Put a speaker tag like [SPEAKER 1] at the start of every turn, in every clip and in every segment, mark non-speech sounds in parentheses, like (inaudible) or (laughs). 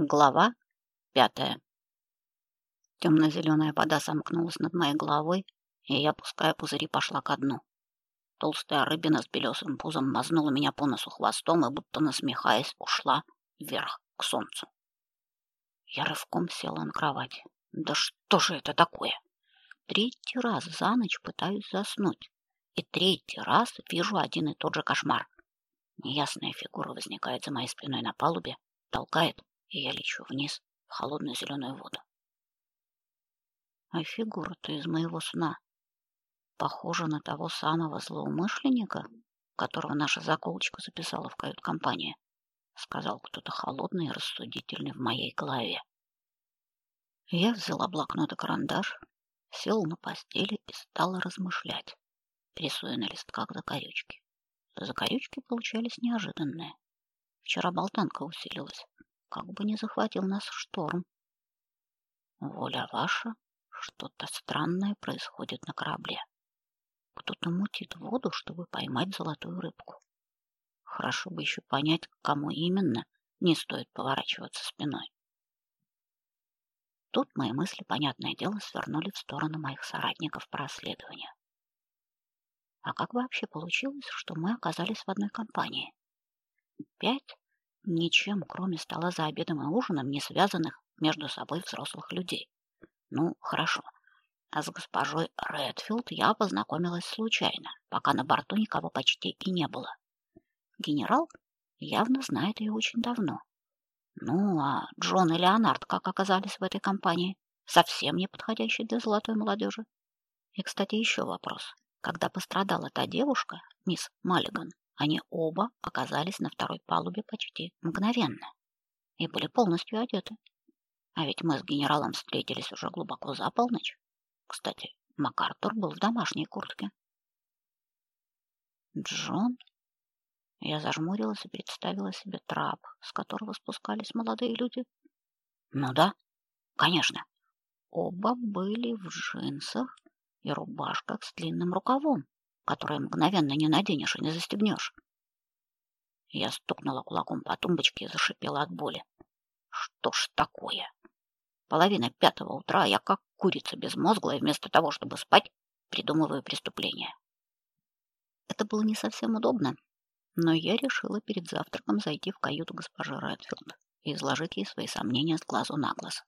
[SPEAKER 1] Глава пятая. Темно-зеленая вода сомкнулась над моей головой, и я, пуская пузыри, пошла ко дну. Толстая рыбина с белесым пузом мазнула меня по носу хвостом и, будто насмехаясь, ушла вверх к солнцу. Я рывком села на кровать. Да что же это такое? Третий раз за ночь пытаюсь заснуть, и третий раз вижу один и тот же кошмар. Неясная фигура возникает за моей спиной на палубе, толкает, и я лечу вниз в холодную зеленую воду. А фигура-то из моего сна похожа на того самого злоумышленника, которого наша заколочка записала в кают-компании, сказал кто-то холодный и рассудительный в моей голове. Я взяла блокнот и карандаш, села на постели и стала размышлять, рисуя на листках закорючки. Закорючки получались неожиданные. Вчера болтанка усилилась, как бы не захватил нас шторм. Воля ваша, что-то странное происходит на корабле. Кто-то мутит воду, чтобы поймать золотую рыбку. Хорошо бы еще понять, к кому именно не стоит поворачиваться спиной. Тут мои мысли, понятное дело, свернули в сторону моих соратников по расследованию. А как вообще получилось, что мы оказались в одной компании? Пять ничем, кроме стола за обедом и ужином, не связанных между собой взрослых людей. Ну, хорошо. А с госпожой Редфилд я познакомилась случайно, пока на борту никого почти и не было. Генерал явно знает ее очень давно. Ну, а Джон и Леонард как оказались в этой компании? Совсем не подходящий для золотой молодежи. И, кстати, еще вопрос. Когда пострадала та девушка, мисс Маллиган, они оба оказались на второй палубе почти мгновенно и были полностью одеты. А ведь мы с генералом встретились уже глубоко за полночь. Кстати, МакАртур был в домашней куртке. Джон? Я зажмурилась и представила себе трап, с которого спускались молодые люди. Ну да, конечно. Оба были в джинсах и рубашках с длинным рукавом которое мгновенно не наденешь и не застегнешь. Я стукнула кулаком по тумбочке и зашипела от боли. Что ж такое? Половина пятого утра я как курица безмозглая, вместо того, чтобы спать, придумываю преступление. Это было не совсем удобно, но я решила перед завтраком зайти в каюту госпожи Редфилд и изложить ей свои сомнения с глазу на глаз.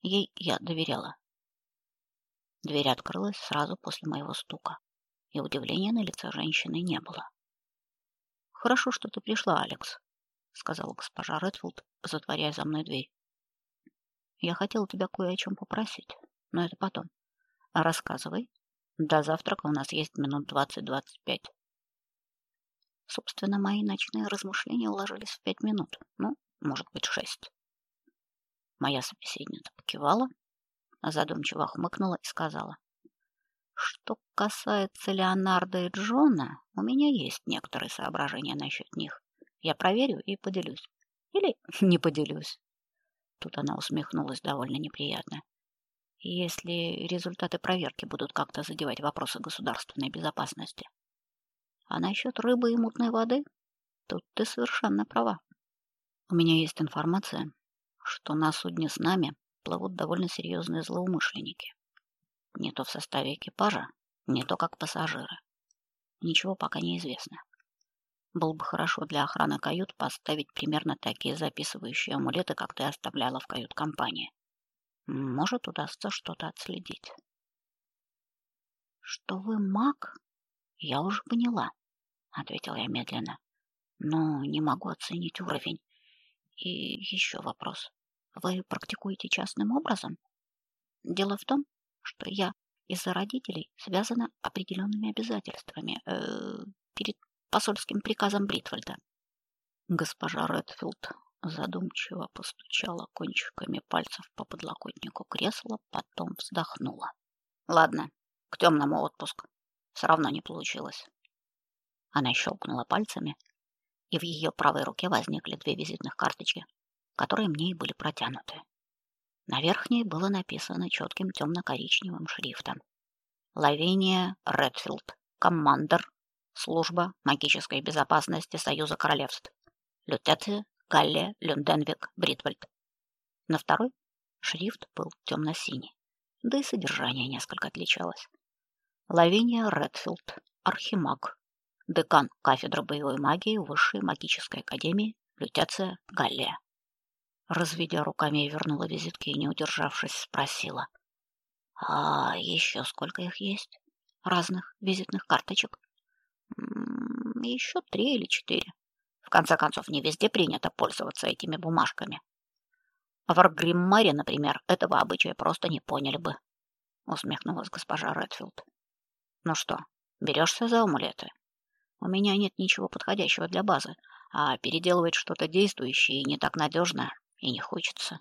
[SPEAKER 1] Ей я доверяла. Дверь открылась сразу после моего стука и удивления на лице женщины не было. Хорошо, что ты пришла, Алекс, сказала госпожа Редфилд, затворяя за мной дверь. Я хотела тебя кое о чем попросить, но это потом. Рассказывай. До завтрака у нас есть минут двадцать-двадцать пять. Собственно, мои ночные размышления уложились в пять минут, ну, может быть, шесть. Моя собеседница покивала, задумчиво хмыкнула и сказала: что касается Леонардо и Джона, у меня есть некоторые соображения насчет них. Я проверю и поделюсь. Или (laughs) не поделюсь. Тут она усмехнулась довольно неприятно. Если результаты проверки будут как-то задевать вопросы государственной безопасности. А насчет рыбы и мутной воды, тут ты совершенно права. У меня есть информация, что на судне с нами плывут довольно серьезные злоумышленники не то в составе экипажа, не то как пассажиры. Ничего пока не известно. Было бы хорошо для охраны кают поставить примерно такие записывающие амулеты, как ты оставляла в кают-компании. Может, удастся что-то отследить. Что вы маг? Я уже поняла, ответила я медленно. Но не могу оценить уровень. И еще вопрос. Вы практикуете частным образом? Дело в том, что я из-за родителей связана определенными обязательствами э, перед посольским приказом Бритвальда. Госпожа Редфилд задумчиво постучала кончиками пальцев по подлокотнику кресла, потом вздохнула. Ладно, к темному отпуск. Все равно не получилось. Она щелкнула пальцами, и в ее правой руке возникли две визитных карточки, которые мне и были протянуты. На верхней было написано четким темно-коричневым шрифтом: Лавиния Редфилд, командир, служба магической безопасности Союза королевств. Лютеция Галлия Люнденвик Бритвальд. На второй шрифт был темно-синий, да и содержание несколько отличалось. Лавиния Редфилд, архимаг, декан кафедры боевой магии Высшей магической академии Лютеция Галлия. Разведя руками, я вернула визитки и, не удержавшись, спросила. «А еще сколько их есть? Разных визитных карточек?» «Еще три или четыре. В конце концов, не везде принято пользоваться этими бумажками. А в Аргриммаре, например, этого обычая просто не поняли бы», — усмехнулась госпожа Редфилд. «Ну что, берешься за амулеты?» У меня нет ничего подходящего для базы, а переделывать что-то действующее и не так надежно и не хочется.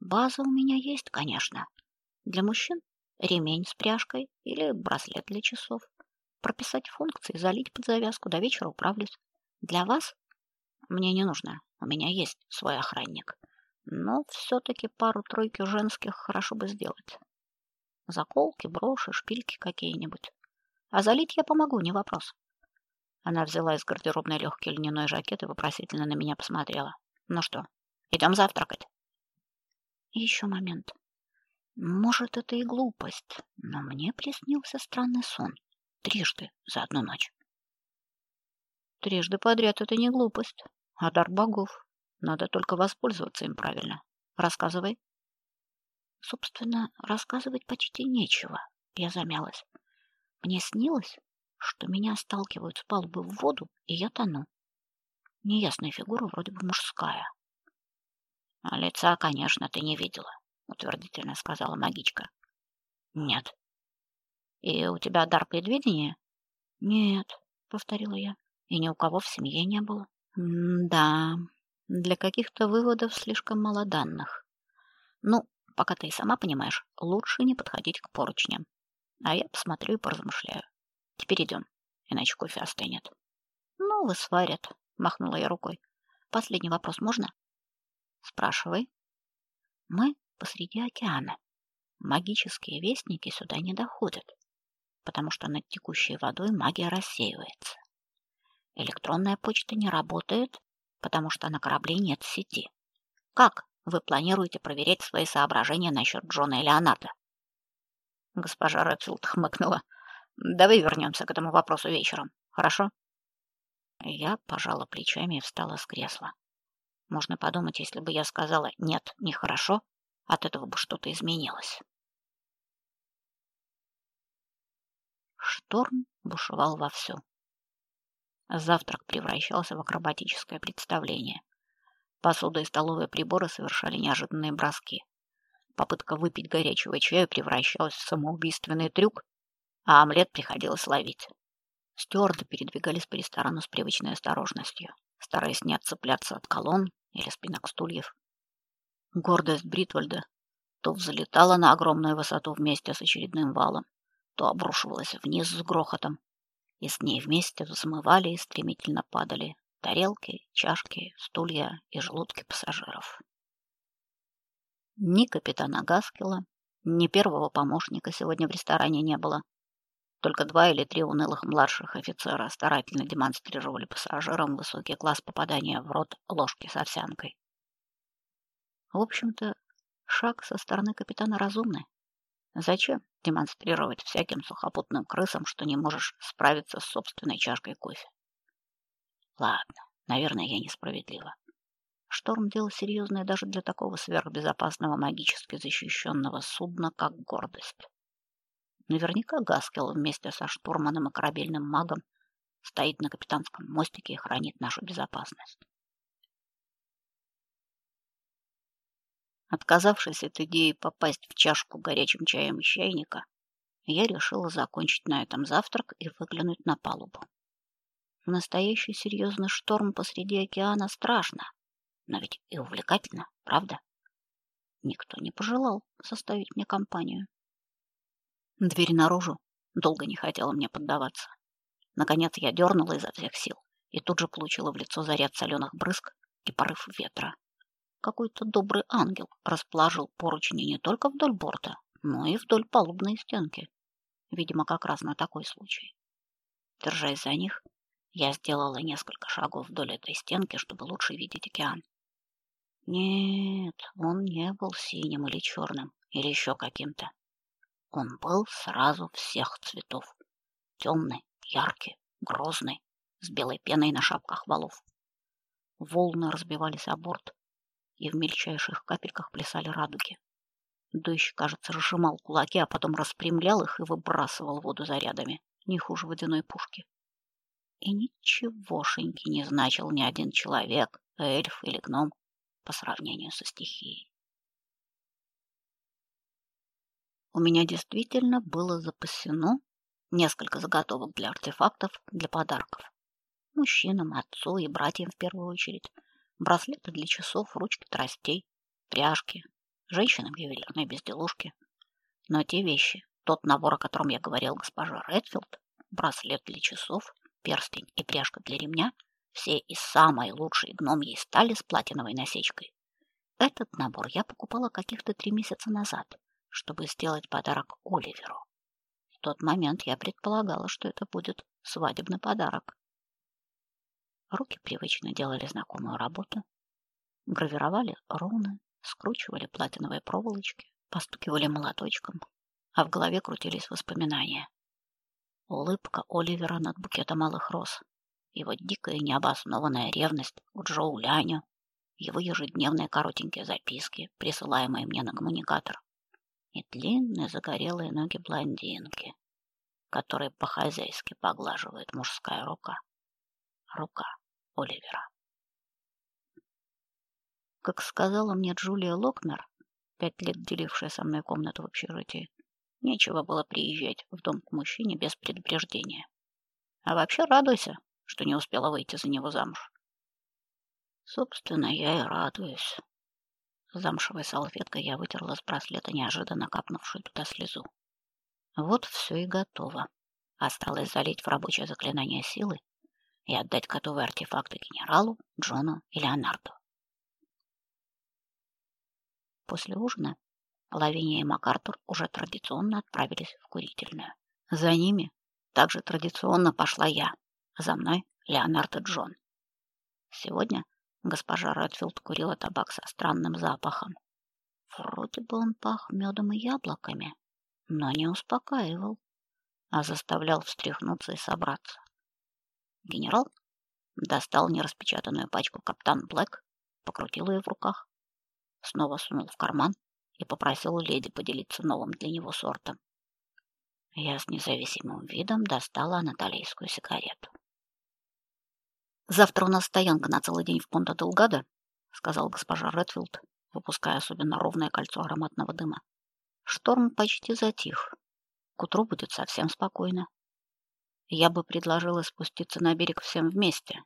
[SPEAKER 1] База у меня есть, конечно. Для мужчин ремень с пряжкой или браслет для часов. Прописать функции, залить под завязку, до вечера управлюсь. Для вас мне не нужно. У меня есть свой охранник. Но все-таки пару-тройки женских хорошо бы сделать. Заколки, броши, шпильки какие-нибудь. А залить я помогу, не вопрос. Она взяла из гардеробной легкий льняной жакет и вопросительно на меня посмотрела. Ну что, идем завтракать? Еще момент. Может, это и глупость, но мне приснился странный сон. Трижды за одну ночь. Трижды подряд это не глупость, а дар богов. Надо только воспользоваться им правильно. Рассказывай. Собственно, рассказывать почти нечего. Я замялась. Мне снилось, что меня сталкивают с палубы в воду, и я тону. Неясная фигура, вроде бы мужская. — А лица, конечно, ты не видела, — утвердительно сказала магичка. — Нет. — И у тебя дар предвидения? — Нет, — повторила я. И ни у кого в семье не было. — Да, для каких-то выводов слишком мало данных. Ну, пока ты и сама понимаешь, лучше не подходить к поручням. А я посмотрю и поразмышляю. Теперь идем, иначе кофе остынет. Ну, вы сварят, махнула я рукой. Последний вопрос можно? Спрашивай. Мы посреди океана. Магические вестники сюда не доходят, потому что над текущей водой магия рассеивается. Электронная почта не работает, потому что на корабле нет сети. Как вы планируете проверять свои соображения насчет Джона и Леонарда? Госпожа Редфилд хмыкнула. Давай вернемся к этому вопросу вечером, хорошо? Я пожала плечами и встала с кресла. Можно подумать, если бы я сказала «нет, нехорошо», от этого бы что-то изменилось. Шторм бушевал вовсю. Завтрак превращался в акробатическое представление. Посуда и столовые приборы совершали неожиданные броски. Попытка выпить горячего чая превращалась в самоубийственный трюк, а омлет приходилось ловить. Стюарды передвигались по ресторану с привычной осторожностью, стараясь не отцепляться от колонн или спинок стульев. Гордость Бритвальда то взлетала на огромную высоту вместе с очередным валом, то обрушивалась вниз с грохотом, и с ней вместе взмывали и стремительно падали тарелки, чашки, стулья и желудки пассажиров. Ни капитана Гаскела, ни первого помощника сегодня в ресторане не было. Только два или три унылых младших офицера старательно демонстрировали пассажирам высокий класс попадания в рот ложки с овсянкой. В общем-то, шаг со стороны капитана разумный. Зачем демонстрировать всяким сухопутным крысам, что не можешь справиться с собственной чашкой кофе? Ладно, наверное, я несправедлива. Шторм — дело серьезное даже для такого сверхбезопасного магически защищенного судна, как гордость. Наверняка Гаскел вместе со штурманом и корабельным магом стоит на капитанском мостике и хранит нашу безопасность. Отказавшись от идеи попасть в чашку горячим чаем из чайника, я решила закончить на этом завтрак и выглянуть на палубу. Настоящий серьезный шторм посреди океана страшно, но ведь и увлекательно, правда? Никто не пожелал составить мне компанию. Дверь наружу долго не хотела мне поддаваться. Наконец я дернула изо всех сил и тут же получила в лицо заряд соленых брызг и порыв ветра. Какой-то добрый ангел расположил поручни не только вдоль борта, но и вдоль палубной стенки. Видимо, как раз на такой случай. Держась за них, я сделала несколько шагов вдоль этой стенки, чтобы лучше видеть океан. Нет, он не был синим или черным, или еще каким-то. Он был сразу всех цветов. Темный, яркий, грозный, с белой пеной на шапках валов. Волны разбивались о борт, и в мельчайших капельках плясали радуги. Дождь, кажется, разжимал кулаки, а потом распрямлял их и выбрасывал воду зарядами, не хуже водяной пушки. И ничегошеньки не значил ни один человек, эльф или гном по сравнению со стихией. У меня действительно было запасено несколько заготовок для артефактов, для подарков. Мужчинам, отцу и братьям в первую очередь. Браслеты для часов, ручки тростей, пряжки, женщинам ювелирные безделушки. Но те вещи, тот набор, о котором я говорил госпожа Редфилд, браслет для часов, перстень и пряжка для ремня, все из самой лучшей гномьей стали с платиновой насечкой. Этот набор я покупала каких-то три месяца назад, чтобы сделать подарок Оливеру. В тот момент я предполагала, что это будет свадебный подарок. Руки привычно делали знакомую работу, гравировали руны, скручивали платиновые проволочки, постукивали молоточком, а в голове крутились воспоминания. Улыбка Оливера над букетом малых роз, его дикая необоснованная ревность к Джоу Ляню, его ежедневные коротенькие записки, присылаемые мне на коммуникатор, и длинные загорелые ноги блондинки, которые по-хозяйски поглаживает мужская рука. Рука Оливера. Как сказала мне Джулия Локмер, пять лет делившая со мной комнату в общежитии, нечего было приезжать в дом к мужчине без предупреждения. А вообще радуйся, что не успела выйти за него замуж. Собственно, я и радуюсь. Замшевой салфеткой я вытерла с браслета неожиданно капнувшую туда слезу. Вот все и готово. Осталось залить в рабочее заклинание силы и отдать готовые артефакты генералу, Джону и Леонарду. После ужина Лавиния и МакАртур уже традиционно отправились в курительную. За ними также традиционно пошла я, за мной Леонард Джон. Сегодня госпожа Редфилд курила табак со странным запахом. Вроде бы он пах медом и яблоками, но не успокаивал, а заставлял встряхнуться и собраться. Генерал достал нераспечатанную пачку Каптан Блэк, покрутил ее в руках снова сунул в карман и попросил леди поделиться новым для него сортом. Я с независимым видом достала анатолийскую сигарету. Завтра у нас стоянка на целый день в Понта Делгадо, сказал госпожа Редфилд, выпуская особенно ровное кольцо ароматного дыма. Шторм почти затих. К утру будет совсем спокойно. Я бы предложила спуститься на берег всем вместе,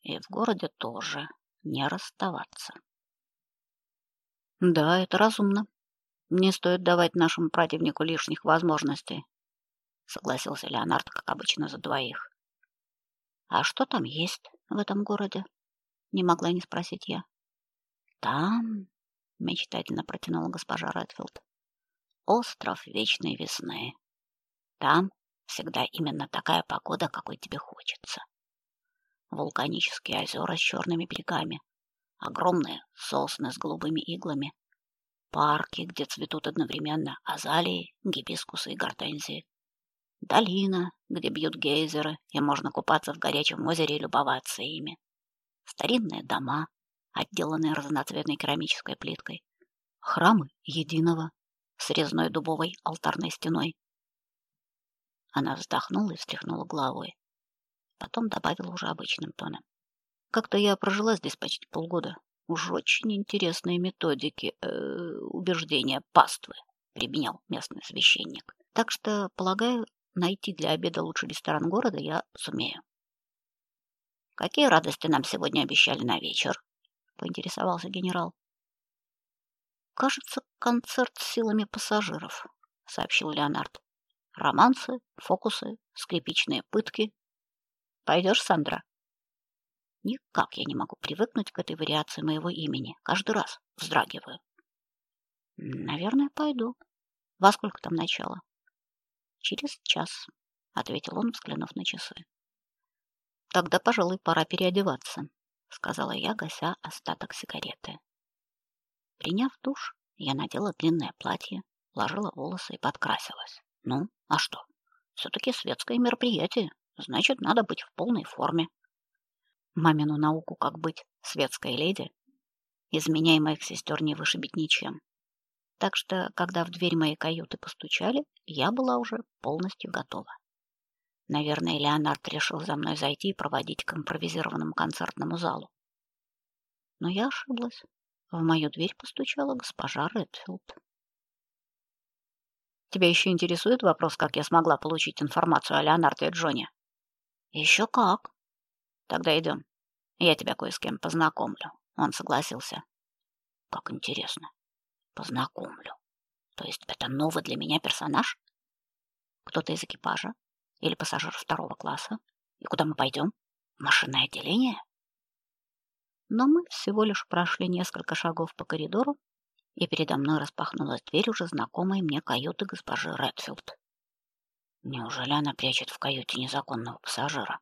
[SPEAKER 1] и в городе тоже не расставаться. Да, это разумно. Не стоит давать нашему противнику лишних возможностей, согласился Леонард, как обычно, за двоих. А что там есть в этом городе? Не могла не спросить я. Там, мечтательно протянула госпожа Редфилд. Остров вечной весны. Там всегда именно такая погода, какой тебе хочется. Вулканические озера с черными берегами, огромные сосны с голубыми иглами, парки, где цветут одновременно азалии, гибискусы и гортензии, долина, где бьют гейзеры, и можно купаться в горячем озере и любоваться ими, старинные дома, отделанные разноцветной керамической плиткой, храмы единого с резной дубовой алтарной стеной. Она вздохнула и встряхнула головой. Потом добавила уже обычным тоном. Как-то я прожила здесь почти полгода. Уж очень интересные методики э, убеждения паствы применял местный священник. Так что, полагаю, найти для обеда лучший ресторан города я сумею. Какие радости нам сегодня обещали на вечер? поинтересовался генерал. Кажется, концерт с силами пассажиров, сообщил Леонард. Романсы, фокусы, скрипичные пытки. Пойдешь, Сандра? Никак я не могу привыкнуть к этой вариации моего имени. Каждый раз вздрагиваю. Наверное, пойду. Во сколько там начало? Через час, ответил он, взглянув на часы. Тогда, пожалуй, пора переодеваться, сказала я, гася остаток сигареты. Приняв душ, я надела длинное платье, ложила волосы и подкрасилась. Ну, а что? все таки светское мероприятие, значит, надо быть в полной форме. Мамину науку, как быть светской леди, из моих сестер не вышибить ничем. Так что, когда в дверь моей каюты постучали, я была уже полностью готова. Наверное, Леонард решил за мной зайти и проводить к импровизированному концертному залу. Но я ошиблась. В мою дверь постучала госпожа Редфилд. Тебя еще интересует вопрос, как я смогла получить информацию о Леонарде и Джоне? Еще как. Тогда идем. Я тебя кое с кем познакомлю. Он согласился. Как интересно. Познакомлю. То есть это новый для меня персонаж? Кто-то из экипажа или пассажир второго класса? И куда мы пойдем? Машинное отделение? Но мы всего лишь прошли несколько шагов по коридору, и передо мной распахнулась дверь уже знакомой мне каюты госпожи Редфилд. Неужели она прячет в каюте незаконного пассажира?